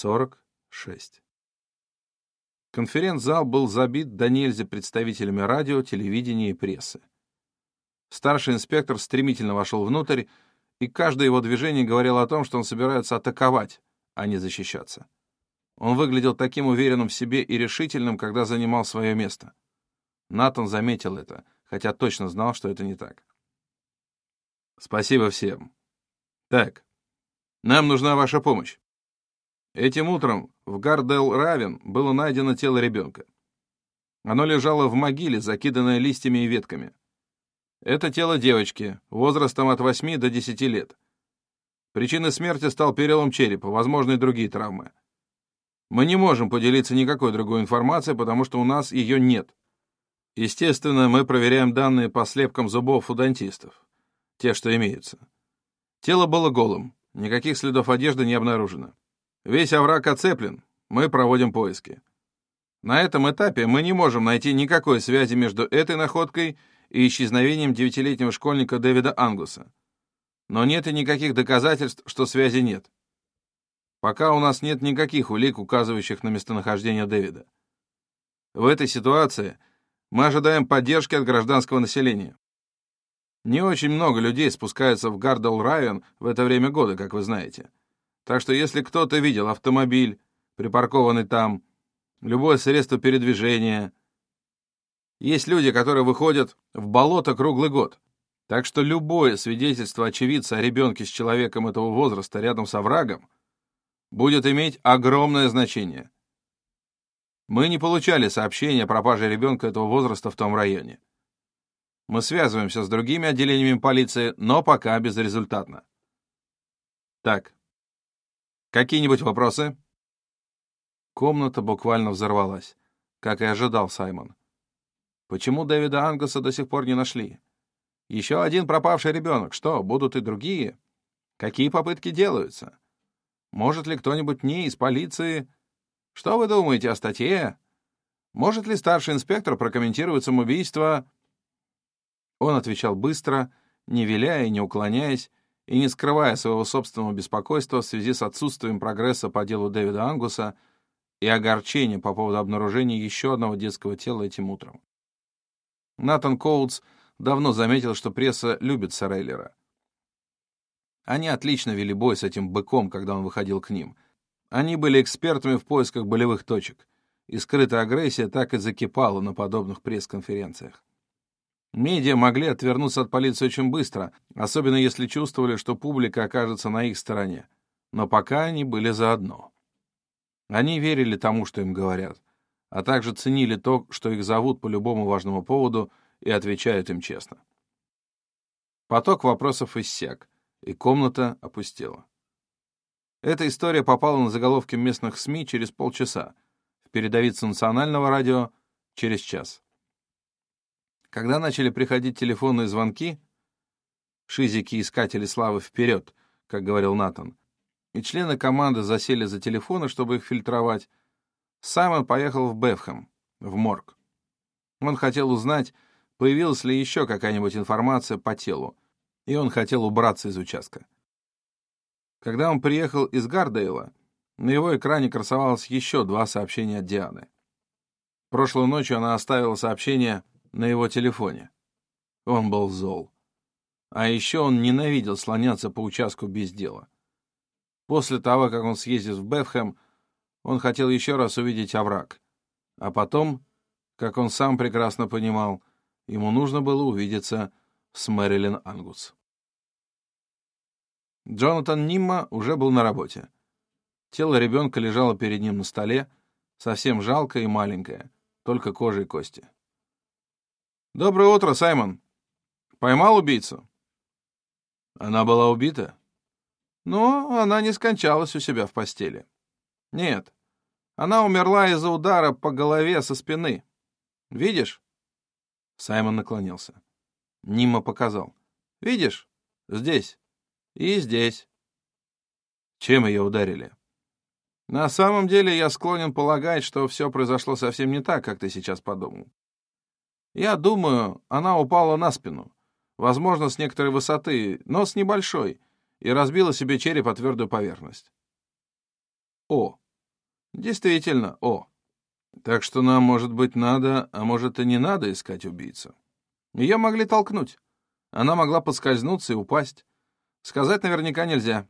46. Конференц-зал был забит до нельзя представителями радио, телевидения и прессы. Старший инспектор стремительно вошел внутрь, и каждое его движение говорило о том, что он собирается атаковать, а не защищаться. Он выглядел таким уверенным в себе и решительным, когда занимал свое место. Натан заметил это, хотя точно знал, что это не так. «Спасибо всем. Так, нам нужна ваша помощь. Этим утром в Гардел-Равен было найдено тело ребенка. Оно лежало в могиле, закиданное листьями и ветками. Это тело девочки, возрастом от 8 до 10 лет. Причиной смерти стал перелом черепа, возможно, и другие травмы. Мы не можем поделиться никакой другой информацией, потому что у нас ее нет. Естественно, мы проверяем данные по слепкам зубов у дантистов. Те, что имеются. Тело было голым, никаких следов одежды не обнаружено. Весь овраг оцеплен, мы проводим поиски. На этом этапе мы не можем найти никакой связи между этой находкой и исчезновением девятилетнего школьника Дэвида Ангуса. Но нет и никаких доказательств, что связи нет. Пока у нас нет никаких улик, указывающих на местонахождение Дэвида. В этой ситуации мы ожидаем поддержки от гражданского населения. Не очень много людей спускаются в Гардел-Район в это время года, как вы знаете. Так что если кто-то видел автомобиль, припаркованный там, любое средство передвижения... Есть люди, которые выходят в болото круглый год. Так что любое свидетельство очевидца о ребенке с человеком этого возраста рядом с оврагом будет иметь огромное значение. Мы не получали сообщения о пропаже ребенка этого возраста в том районе. Мы связываемся с другими отделениями полиции, но пока безрезультатно. Так, Какие-нибудь вопросы?» Комната буквально взорвалась, как и ожидал Саймон. «Почему Дэвида Ангуса до сих пор не нашли? Еще один пропавший ребенок. Что, будут и другие? Какие попытки делаются? Может ли кто-нибудь не из полиции? Что вы думаете о статье? Может ли старший инспектор прокомментировать самоубийство?» Он отвечал быстро, не виляя и не уклоняясь, и не скрывая своего собственного беспокойства в связи с отсутствием прогресса по делу Дэвида Ангуса и огорчения по поводу обнаружения еще одного детского тела этим утром. Натан Коутс давно заметил, что пресса любит Сарейлера. Они отлично вели бой с этим быком, когда он выходил к ним. Они были экспертами в поисках болевых точек, и скрытая агрессия так и закипала на подобных пресс-конференциях. Медиа могли отвернуться от полиции очень быстро, особенно если чувствовали, что публика окажется на их стороне. Но пока они были заодно. Они верили тому, что им говорят, а также ценили то, что их зовут по любому важному поводу и отвечают им честно. Поток вопросов иссяк, и комната опустела. Эта история попала на заголовки местных СМИ через полчаса, в передовицу национального радио — через час. Когда начали приходить телефонные звонки, шизики-искатели славы вперед, как говорил Натан, и члены команды засели за телефоны, чтобы их фильтровать, Саймон поехал в Бефхэм, в морг. Он хотел узнать, появилась ли еще какая-нибудь информация по телу, и он хотел убраться из участка. Когда он приехал из Гардейла, на его экране красовалось еще два сообщения от Дианы. Прошлой ночью она оставила сообщение на его телефоне. Он был зол. А еще он ненавидел слоняться по участку без дела. После того, как он съездил в Бефхэм, он хотел еще раз увидеть овраг. А потом, как он сам прекрасно понимал, ему нужно было увидеться с Мэрилин Ангус. Джонатан Нимма уже был на работе. Тело ребенка лежало перед ним на столе, совсем жалкое и маленькое, только кожа и кости. «Доброе утро, Саймон. Поймал убийцу?» «Она была убита?» «Ну, она не скончалась у себя в постели. Нет, она умерла из-за удара по голове со спины. Видишь?» Саймон наклонился. Нима показал. «Видишь? Здесь. И здесь». «Чем ее ударили?» «На самом деле я склонен полагать, что все произошло совсем не так, как ты сейчас подумал. Я думаю, она упала на спину, возможно, с некоторой высоты, но с небольшой, и разбила себе череп о твердую поверхность. О, Действительно, о. Так что нам, может быть, надо, а может и не надо искать убийцу. Ее могли толкнуть. Она могла подскользнуться и упасть. Сказать наверняка нельзя.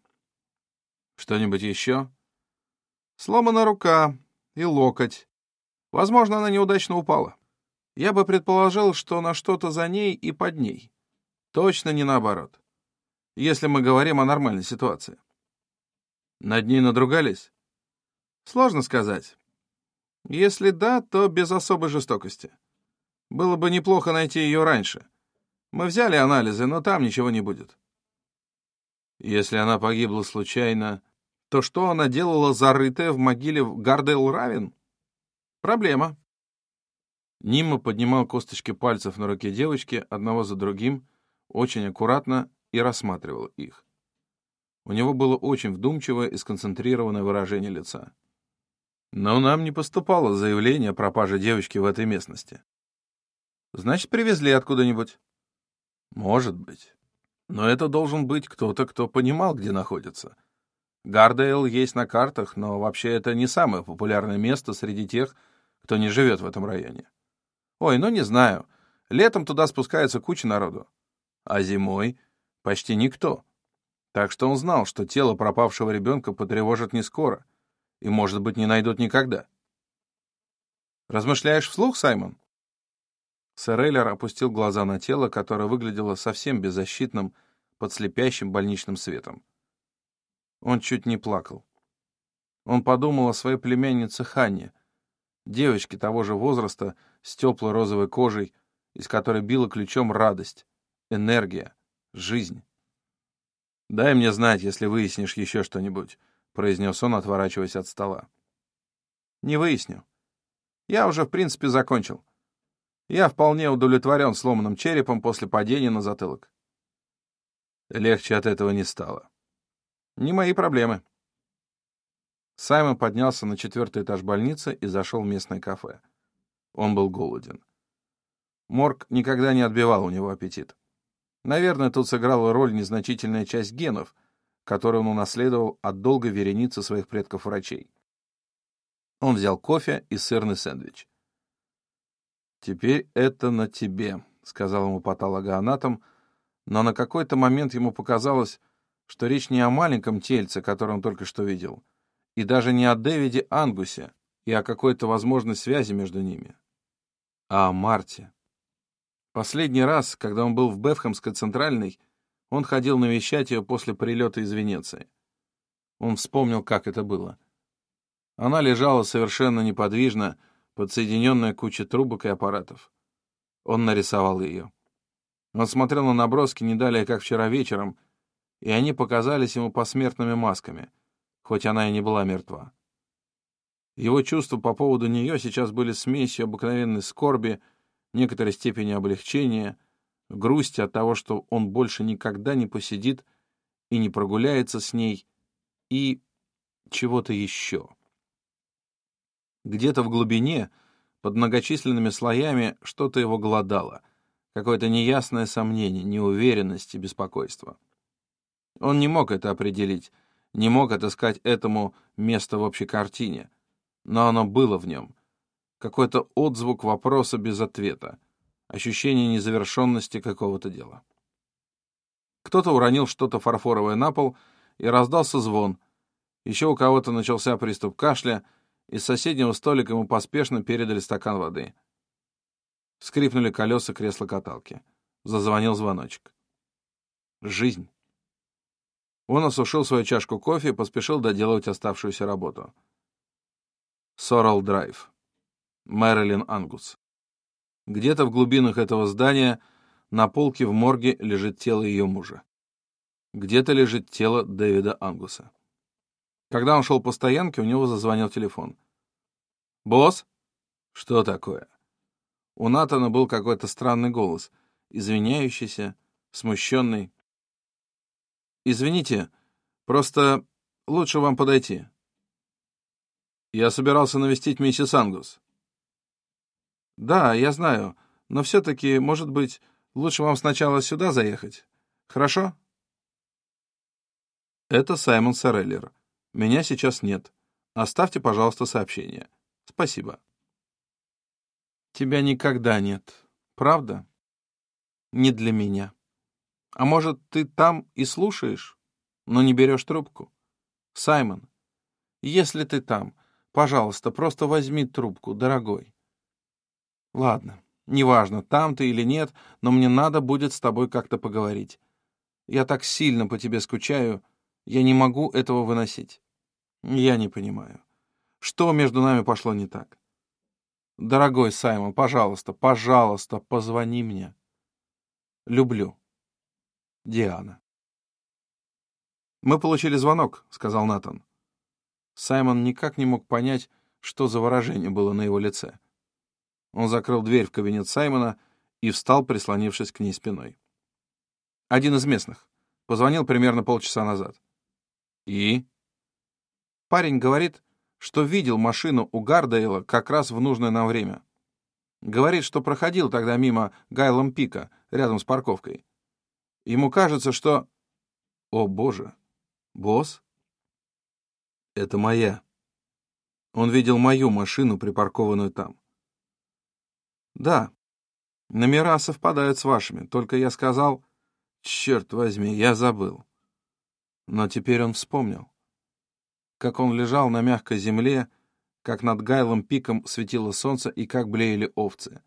Что-нибудь еще? Сломана рука и локоть. Возможно, она неудачно упала. Я бы предположил, что на что-то за ней и под ней. Точно не наоборот. Если мы говорим о нормальной ситуации. Над ней надругались? Сложно сказать. Если да, то без особой жестокости. Было бы неплохо найти ее раньше. Мы взяли анализы, но там ничего не будет. Если она погибла случайно, то что она делала зарытая в могиле в Гардейл-Равен? Проблема. Нима поднимал косточки пальцев на руке девочки одного за другим, очень аккуратно и рассматривал их. У него было очень вдумчивое и сконцентрированное выражение лица. Но нам не поступало заявление о пропаже девочки в этой местности. Значит, привезли откуда-нибудь. Может быть. Но это должен быть кто-то, кто понимал, где находится. Гардейл есть на картах, но вообще это не самое популярное место среди тех, кто не живет в этом районе. Ой, ну не знаю. Летом туда спускается куча народу. А зимой почти никто. Так что он знал, что тело пропавшего ребенка потревожат не скоро и, может быть, не найдут никогда. «Размышляешь вслух, Саймон?» Сэр Эйлер опустил глаза на тело, которое выглядело совсем беззащитным под слепящим больничным светом. Он чуть не плакал. Он подумал о своей племяннице Ханне, девочке того же возраста с теплой розовой кожей, из которой била ключом радость, энергия, жизнь. «Дай мне знать, если выяснишь еще что-нибудь», — произнес он, отворачиваясь от стола. «Не выясню. Я уже, в принципе, закончил. Я вполне удовлетворен сломанным черепом после падения на затылок. Легче от этого не стало. Не мои проблемы. Саймон поднялся на четвертый этаж больницы и зашел в местное кафе. Он был голоден. Морг никогда не отбивал у него аппетит. Наверное, тут сыграла роль незначительная часть генов, которую он унаследовал от долгой вереницы своих предков-врачей. Он взял кофе и сырный сэндвич. «Теперь это на тебе», — сказал ему патологоанатом, но на какой-то момент ему показалось, что речь не о маленьком тельце, которое он только что видел, и даже не о Дэвиде Ангусе и о какой-то возможной связи между ними, а о Марте. Последний раз, когда он был в Бефхамской центральной, он ходил навещать ее после прилета из Венеции. Он вспомнил, как это было. Она лежала совершенно неподвижно, подсоединенная куча трубок и аппаратов. Он нарисовал ее. Он смотрел на наброски не далее, как вчера вечером, и они показались ему посмертными масками, хоть она и не была мертва. Его чувства по поводу нее сейчас были смесью обыкновенной скорби, некоторой степени облегчения, грусти от того, что он больше никогда не посидит и не прогуляется с ней, и чего-то еще. Где-то в глубине, под многочисленными слоями, что-то его голодало, какое-то неясное сомнение, неуверенность и беспокойство. Он не мог это определить, не мог отыскать этому место в общей картине, но оно было в нем. Какой-то отзвук вопроса без ответа, ощущение незавершенности какого-то дела. Кто-то уронил что-то фарфоровое на пол, и раздался звон. Еще у кого-то начался приступ кашля — из соседнего столика ему поспешно передали стакан воды. Скрипнули колеса кресла-каталки. Зазвонил звоночек. Жизнь. Он осушил свою чашку кофе и поспешил доделывать оставшуюся работу. Сорал Драйв. Мэрилин Ангус. Где-то в глубинах этого здания на полке в морге лежит тело ее мужа. Где-то лежит тело Дэвида Ангуса. Когда он шел по стоянке, у него зазвонил телефон. «Босс?» «Что такое?» У Натана был какой-то странный голос, извиняющийся, смущенный. «Извините, просто лучше вам подойти». «Я собирался навестить миссис Ангус». «Да, я знаю, но все-таки, может быть, лучше вам сначала сюда заехать. Хорошо?» «Это Саймон Сореллер. Меня сейчас нет. Оставьте, пожалуйста, сообщение. Спасибо. Тебя никогда нет, правда? Не для меня. А может, ты там и слушаешь, но не берешь трубку? Саймон, если ты там, пожалуйста, просто возьми трубку, дорогой. Ладно, неважно, там ты или нет, но мне надо будет с тобой как-то поговорить. Я так сильно по тебе скучаю, я не могу этого выносить. Я не понимаю. Что между нами пошло не так? Дорогой Саймон, пожалуйста, пожалуйста, позвони мне. Люблю. Диана. «Мы получили звонок», — сказал Натан. Саймон никак не мог понять, что за выражение было на его лице. Он закрыл дверь в кабинет Саймона и встал, прислонившись к ней спиной. Один из местных. Позвонил примерно полчаса назад. И? Парень говорит, что видел машину у Гардейла как раз в нужное нам время. Говорит, что проходил тогда мимо Гайлом Пика, рядом с парковкой. Ему кажется, что... О, боже! Босс? Это моя. Он видел мою машину, припаркованную там. Да, номера совпадают с вашими, только я сказал... Черт возьми, я забыл. Но теперь он вспомнил. Как он лежал на мягкой земле, как над Гайлом пиком светило солнце и как блеяли овцы.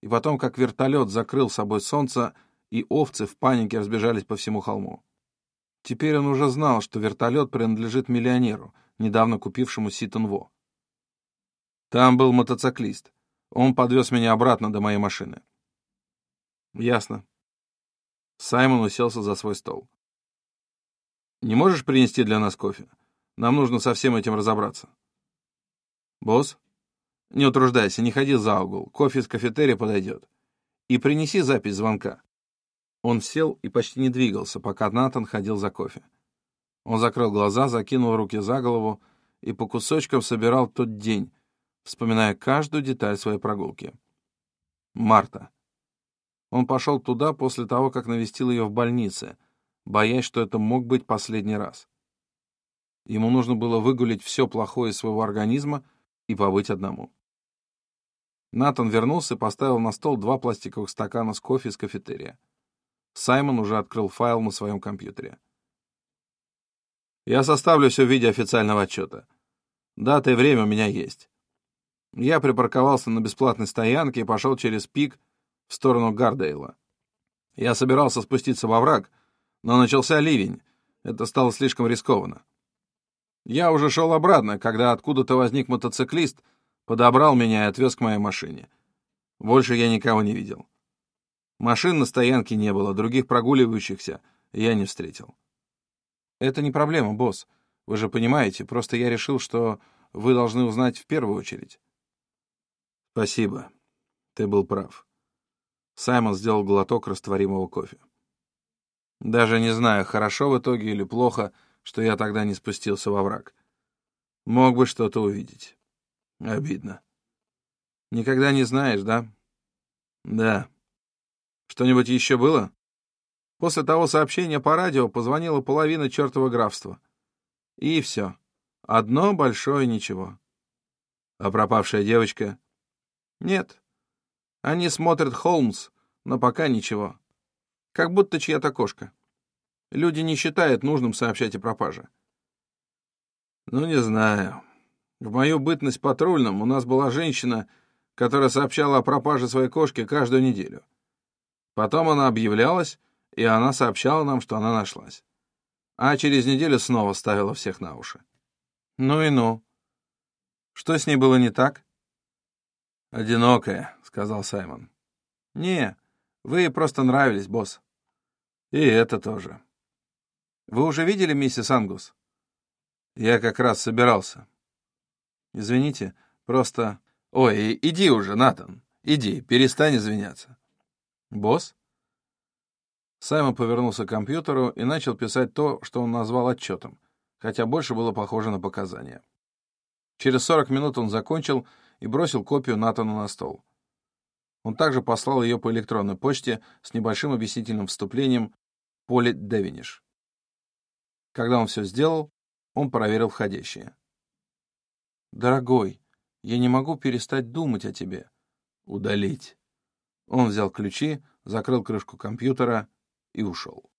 И потом, как вертолет закрыл собой солнце, и овцы в панике разбежались по всему холму. Теперь он уже знал, что вертолет принадлежит миллионеру, недавно купившему Ситон-Во. Там был мотоциклист. Он подвез меня обратно до моей машины. Ясно. Саймон уселся за свой стол. Не можешь принести для нас кофе? Нам нужно со всем этим разобраться. Босс? Не утруждайся, не ходи за угол. Кофе из кафетерия подойдет. И принеси запись звонка. Он сел и почти не двигался, пока Натан ходил за кофе. Он закрыл глаза, закинул руки за голову и по кусочкам собирал тот день, вспоминая каждую деталь своей прогулки. Марта. Он пошел туда после того, как навестил ее в больнице, боясь, что это мог быть последний раз. Ему нужно было выгулить все плохое из своего организма и побыть одному. Натан вернулся и поставил на стол два пластиковых стакана с кофе из кафетерия. Саймон уже открыл файл на своем компьютере. «Я составлю все в виде официального отчета. Дата и время у меня есть. Я припарковался на бесплатной стоянке и пошел через пик в сторону Гардейла. Я собирался спуститься во враг, но начался ливень. Это стало слишком рискованно. Я уже шел обратно, когда откуда-то возник мотоциклист, подобрал меня и отвез к моей машине. Больше я никого не видел. Машин на стоянке не было, других прогуливающихся я не встретил. Это не проблема, босс. Вы же понимаете, просто я решил, что вы должны узнать в первую очередь. Спасибо. Ты был прав. Саймон сделал глоток растворимого кофе. Даже не знаю, хорошо в итоге или плохо, что я тогда не спустился во враг. Мог бы что-то увидеть. Обидно. Никогда не знаешь, да? Да. Что-нибудь еще было? После того сообщения по радио позвонила половина чертова графства. И все. Одно большое ничего. А пропавшая девочка? Нет. Они смотрят Холмс, но пока ничего. Как будто чья-то кошка. Люди не считают нужным сообщать о пропаже. Ну, не знаю. В мою бытность патрульным у нас была женщина, которая сообщала о пропаже своей кошки каждую неделю. Потом она объявлялась, и она сообщала нам, что она нашлась. А через неделю снова ставила всех на уши. Ну и ну. Что с ней было не так? «Одинокая», — сказал Саймон. «Не, вы просто нравились, босс». «И это тоже». «Вы уже видели миссис Ангус?» «Я как раз собирался». «Извините, просто...» «Ой, иди уже, Натан, иди, перестань извиняться». «Босс?» Саймон повернулся к компьютеру и начал писать то, что он назвал отчетом, хотя больше было похоже на показания. Через 40 минут он закончил и бросил копию Натану на стол. Он также послал ее по электронной почте с небольшим объяснительным вступлением Поле Девиниш. Когда он все сделал, он проверил входящие. Дорогой, я не могу перестать думать о тебе. Удалить. Он взял ключи, закрыл крышку компьютера и ушел.